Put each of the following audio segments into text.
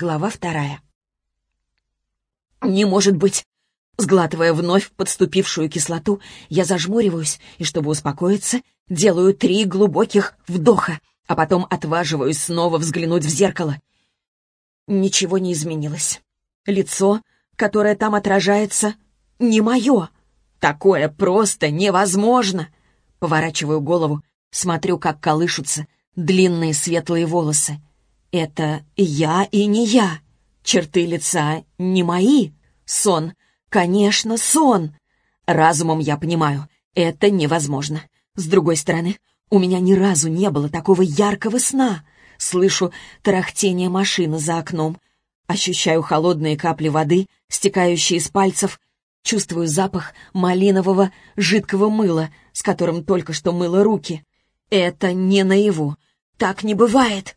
Глава вторая. «Не может быть!» Сглатывая вновь подступившую кислоту, я зажмуриваюсь и, чтобы успокоиться, делаю три глубоких вдоха, а потом отваживаюсь снова взглянуть в зеркало. Ничего не изменилось. Лицо, которое там отражается, не мое. Такое просто невозможно. Поворачиваю голову, смотрю, как колышутся длинные светлые волосы. Это я и не я. Черты лица не мои. Сон. Конечно, сон. Разумом я понимаю, это невозможно. С другой стороны, у меня ни разу не было такого яркого сна. Слышу тарахтение машины за окном. Ощущаю холодные капли воды, стекающие из пальцев. Чувствую запах малинового жидкого мыла, с которым только что мыла руки. Это не наяву. Так не бывает.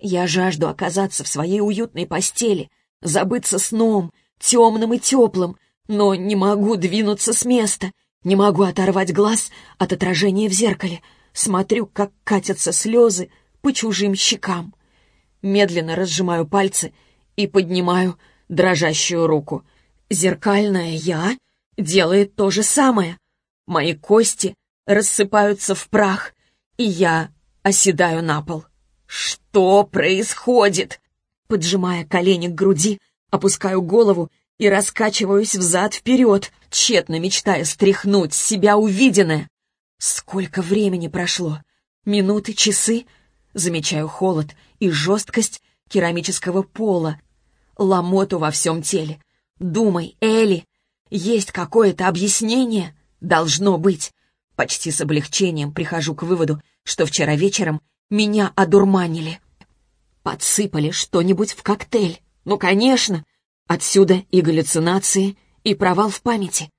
Я жажду оказаться в своей уютной постели, забыться сном, темным и теплым, но не могу двинуться с места, не могу оторвать глаз от отражения в зеркале. Смотрю, как катятся слезы по чужим щекам. Медленно разжимаю пальцы и поднимаю дрожащую руку. Зеркальная я делает то же самое. Мои кости рассыпаются в прах, и я оседаю на пол. «Что происходит?» Поджимая колени к груди, опускаю голову и раскачиваюсь взад-вперед, тщетно мечтая стряхнуть с себя увиденное. Сколько времени прошло? Минуты, часы? Замечаю холод и жесткость керамического пола, ломоту во всем теле. Думай, Элли, есть какое-то объяснение? Должно быть. Почти с облегчением прихожу к выводу, что вчера вечером меня одурманили. Подсыпали что-нибудь в коктейль. Ну, конечно. Отсюда и галлюцинации, и провал в памяти.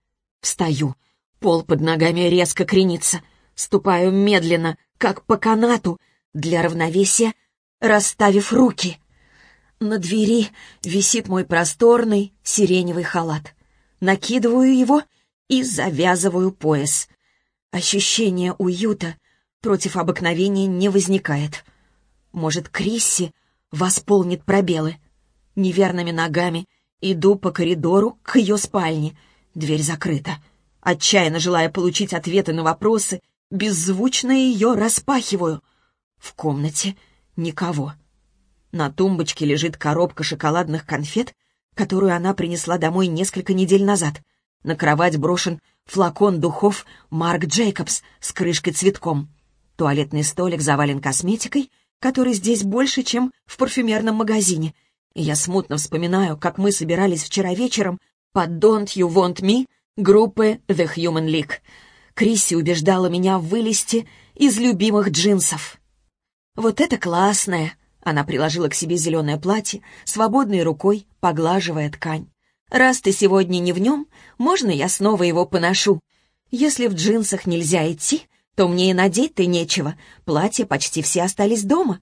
Встаю. Пол под ногами резко кренится. Ступаю медленно, как по канату, для равновесия, расставив руки. На двери висит мой просторный сиреневый халат. Накидываю его и завязываю пояс. Ощущение уюта — против обыкновения не возникает. Может, Крисси восполнит пробелы. Неверными ногами иду по коридору к ее спальне. Дверь закрыта. Отчаянно желая получить ответы на вопросы, беззвучно ее распахиваю. В комнате никого. На тумбочке лежит коробка шоколадных конфет, которую она принесла домой несколько недель назад. На кровать брошен флакон духов Марк Джейкобс с крышкой цветком. Туалетный столик завален косметикой, которой здесь больше, чем в парфюмерном магазине. И я смутно вспоминаю, как мы собирались вчера вечером под «Don't You Want Me» группы The Human League. Крисси убеждала меня вылезти из любимых джинсов. «Вот это классное!» Она приложила к себе зеленое платье, свободной рукой поглаживая ткань. «Раз ты сегодня не в нем, можно я снова его поношу? Если в джинсах нельзя идти, то мне и надеть-то нечего. Платья почти все остались дома.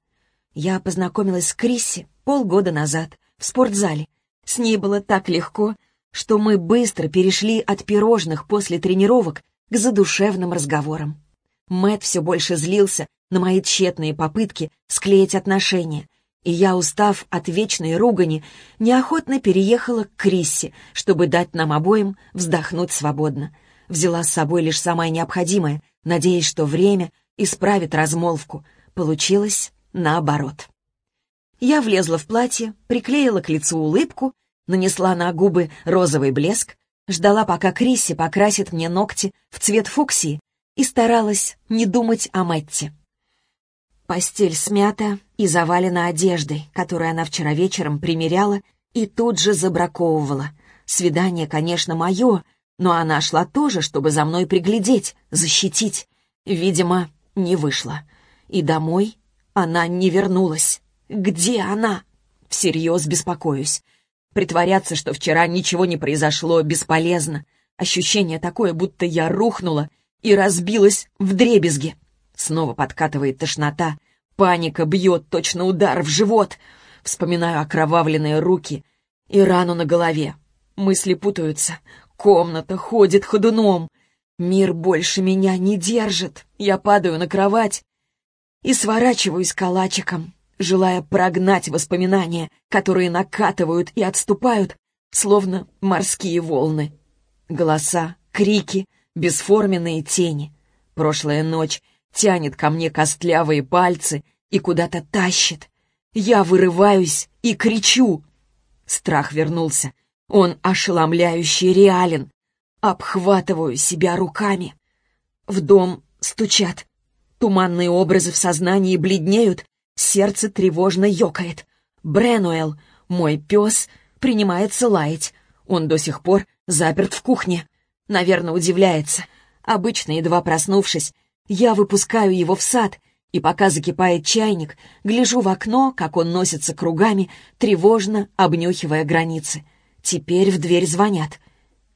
Я познакомилась с Крисси полгода назад в спортзале. С ней было так легко, что мы быстро перешли от пирожных после тренировок к задушевным разговорам. Мэт все больше злился на мои тщетные попытки склеить отношения, и я, устав от вечной ругани, неохотно переехала к Крисси, чтобы дать нам обоим вздохнуть свободно. Взяла с собой лишь самое необходимое, надеясь, что время исправит размолвку. Получилось наоборот. Я влезла в платье, приклеила к лицу улыбку, нанесла на губы розовый блеск, ждала, пока Крисси покрасит мне ногти в цвет фуксии и старалась не думать о Мэтте. Постель смята и завалена одеждой, которую она вчера вечером примеряла и тут же забраковывала. Свидание, конечно, мое, но она шла тоже, чтобы за мной приглядеть, защитить. Видимо, не вышла. И домой она не вернулась. Где она? Всерьез беспокоюсь. Притворяться, что вчера ничего не произошло, бесполезно. Ощущение такое, будто я рухнула и разбилась в дребезги. Снова подкатывает тошнота. Паника бьет точно удар в живот. Вспоминаю окровавленные руки и рану на голове. Мысли путаются. Комната ходит ходуном. Мир больше меня не держит. Я падаю на кровать и сворачиваюсь калачиком. желая прогнать воспоминания, которые накатывают и отступают, словно морские волны. Голоса, крики, бесформенные тени. Прошлая ночь тянет ко мне костлявые пальцы и куда-то тащит. Я вырываюсь и кричу. Страх вернулся. Он ошеломляюще реален. Обхватываю себя руками. В дом стучат. Туманные образы в сознании бледнеют, сердце тревожно ёкает. Бренуэл, мой пес, принимается лаять. Он до сих пор заперт в кухне. Наверное, удивляется. Обычно, едва проснувшись, я выпускаю его в сад, и пока закипает чайник, гляжу в окно, как он носится кругами, тревожно обнюхивая границы. Теперь в дверь звонят.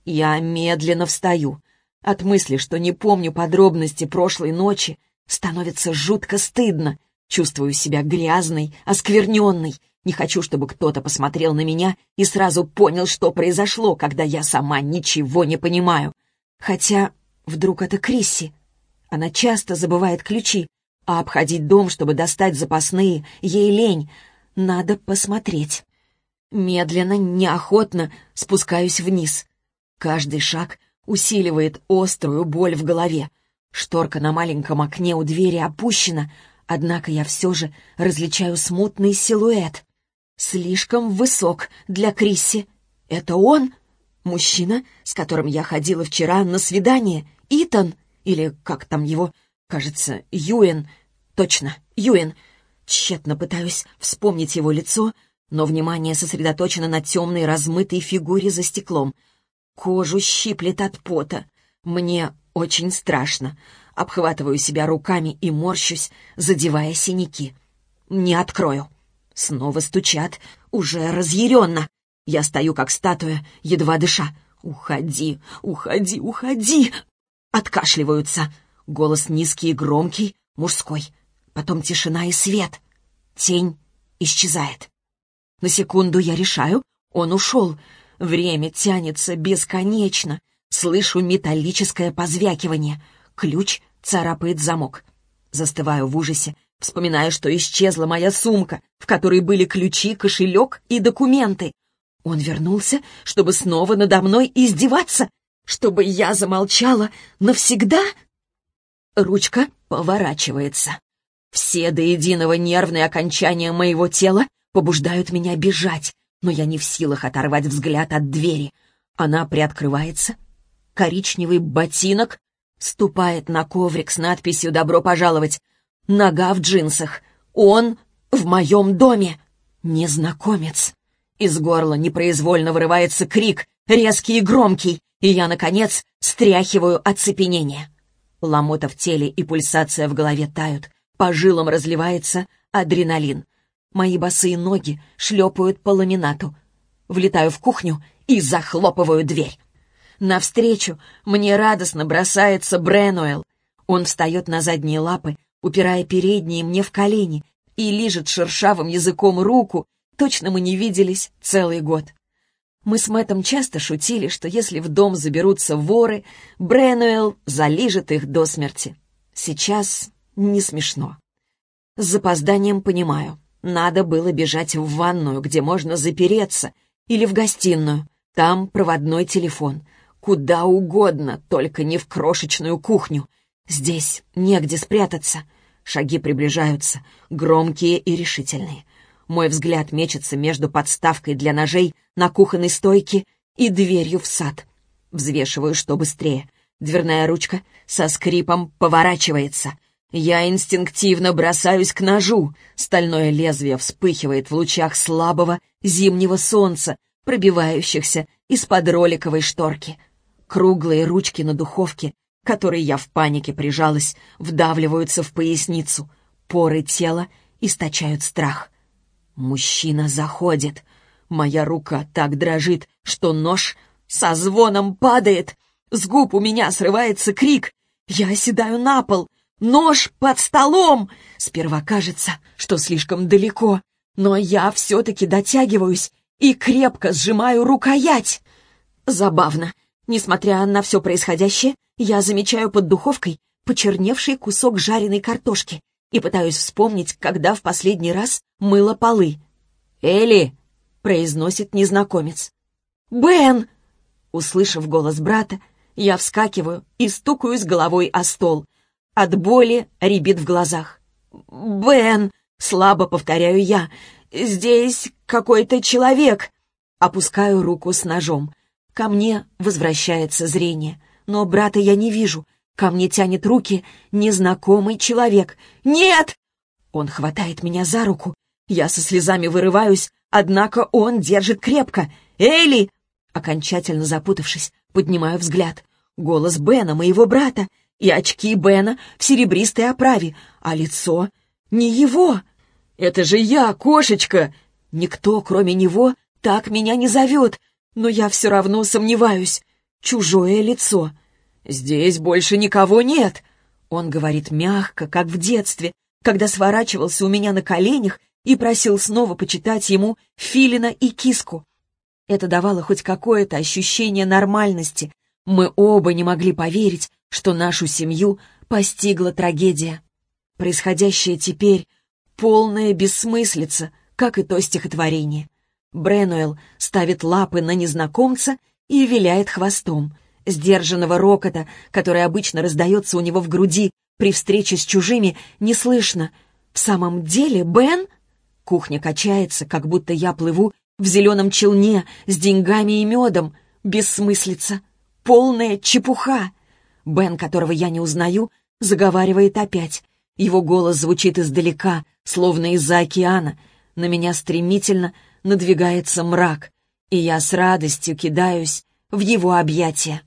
Я медленно встаю. От мысли, что не помню подробности прошлой ночи, становится жутко стыдно. Чувствую себя грязной, оскверненной. Не хочу, чтобы кто-то посмотрел на меня и сразу понял, что произошло, когда я сама ничего не понимаю. Хотя вдруг это Крисси. Она часто забывает ключи, а обходить дом, чтобы достать запасные, ей лень. Надо посмотреть. Медленно, неохотно спускаюсь вниз. Каждый шаг усиливает острую боль в голове. Шторка на маленьком окне у двери опущена, однако я все же различаю смутный силуэт. Слишком высок для Крисси. Это он? Мужчина, с которым я ходила вчера на свидание? Итан? Или как там его? Кажется, Юэн. Точно, Юэн. Тщетно пытаюсь вспомнить его лицо, но внимание сосредоточено на темной размытой фигуре за стеклом. Кожу щиплет от пота. Мне очень страшно. Обхватываю себя руками и морщусь, задевая синяки. Не открою. Снова стучат, уже разъяренно. Я стою, как статуя, едва дыша. «Уходи, уходи, уходи!» Откашливаются. Голос низкий и громкий, мужской. Потом тишина и свет. Тень исчезает. На секунду я решаю, он ушел. Время тянется бесконечно. Слышу металлическое позвякивание. Ключ царапает замок. Застываю в ужасе, вспоминая, что исчезла моя сумка, в которой были ключи, кошелек и документы. Он вернулся, чтобы снова надо мной издеваться, чтобы я замолчала навсегда. Ручка поворачивается. Все до единого нервные окончания моего тела побуждают меня бежать, но я не в силах оторвать взгляд от двери. Она приоткрывается. Коричневый ботинок ступает на коврик с надписью «Добро пожаловать». Нога в джинсах. Он в моем доме. Незнакомец. Из горла непроизвольно вырывается крик, резкий и громкий, и я, наконец, стряхиваю оцепенение. Ломота в теле и пульсация в голове тают, по жилам разливается адреналин. Мои босые ноги шлепают по ламинату. Влетаю в кухню и захлопываю дверь. Навстречу мне радостно бросается Бренуэлл. Он встает на задние лапы, упирая передние мне в колени, и лижет шершавым языком руку. Точно мы не виделись целый год. Мы с Мэттом часто шутили, что если в дом заберутся воры, Бренуэлл залижет их до смерти. Сейчас не смешно. С запозданием понимаю. Надо было бежать в ванную, где можно запереться, или в гостиную. Там проводной телефон. Куда угодно, только не в крошечную кухню. Здесь негде спрятаться. Шаги приближаются, громкие и решительные. Мой взгляд мечется между подставкой для ножей на кухонной стойке и дверью в сад. Взвешиваю, что быстрее. Дверная ручка со скрипом поворачивается — я инстинктивно бросаюсь к ножу. Стальное лезвие вспыхивает в лучах слабого зимнего солнца, пробивающихся из-под роликовой шторки. Круглые ручки на духовке, которые я в панике прижалась, вдавливаются в поясницу. Поры тела источают страх. Мужчина заходит. Моя рука так дрожит, что нож со звоном падает. С губ у меня срывается крик. Я оседаю на пол — Нож под столом! Сперва кажется, что слишком далеко, но я все-таки дотягиваюсь и крепко сжимаю рукоять. Забавно. Несмотря на все происходящее, я замечаю под духовкой почерневший кусок жареной картошки и пытаюсь вспомнить, когда в последний раз мыла полы. «Элли!» — произносит незнакомец. «Бен!» Услышав голос брата, я вскакиваю и стукаюсь головой о стол. От боли рябит в глазах. «Бен!» — слабо повторяю я. «Здесь какой-то человек!» Опускаю руку с ножом. Ко мне возвращается зрение. Но брата я не вижу. Ко мне тянет руки незнакомый человек. «Нет!» Он хватает меня за руку. Я со слезами вырываюсь, однако он держит крепко. «Элли!» Окончательно запутавшись, поднимаю взгляд. Голос Бена, моего брата, и очки Бена в серебристой оправе, а лицо не его. «Это же я, кошечка!» Никто, кроме него, так меня не зовет, но я все равно сомневаюсь. Чужое лицо. «Здесь больше никого нет!» Он говорит мягко, как в детстве, когда сворачивался у меня на коленях и просил снова почитать ему филина и киску. Это давало хоть какое-то ощущение нормальности. Мы оба не могли поверить, что нашу семью постигла трагедия. Происходящее теперь — полная бессмыслица, как и то стихотворение. Бренуэлл ставит лапы на незнакомца и виляет хвостом. Сдержанного рокота, который обычно раздается у него в груди при встрече с чужими, не слышно. В самом деле, Бен... Кухня качается, как будто я плыву в зеленом челне с деньгами и медом. Бессмыслица. Полная чепуха. Бен, которого я не узнаю, заговаривает опять. Его голос звучит издалека, словно из-за океана. На меня стремительно надвигается мрак, и я с радостью кидаюсь в его объятия.